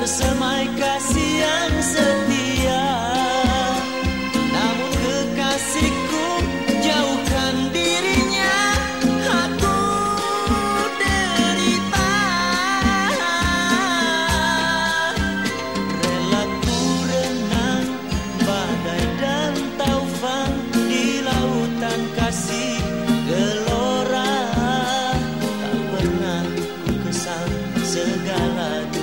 Tersemai kasih yang setia. Namun kekasihku jauhkan dirinya. Aku derita. Rela ku renang badai dan taufan Di lautan kasih gelora. Tak pernah ku kesal segala dunia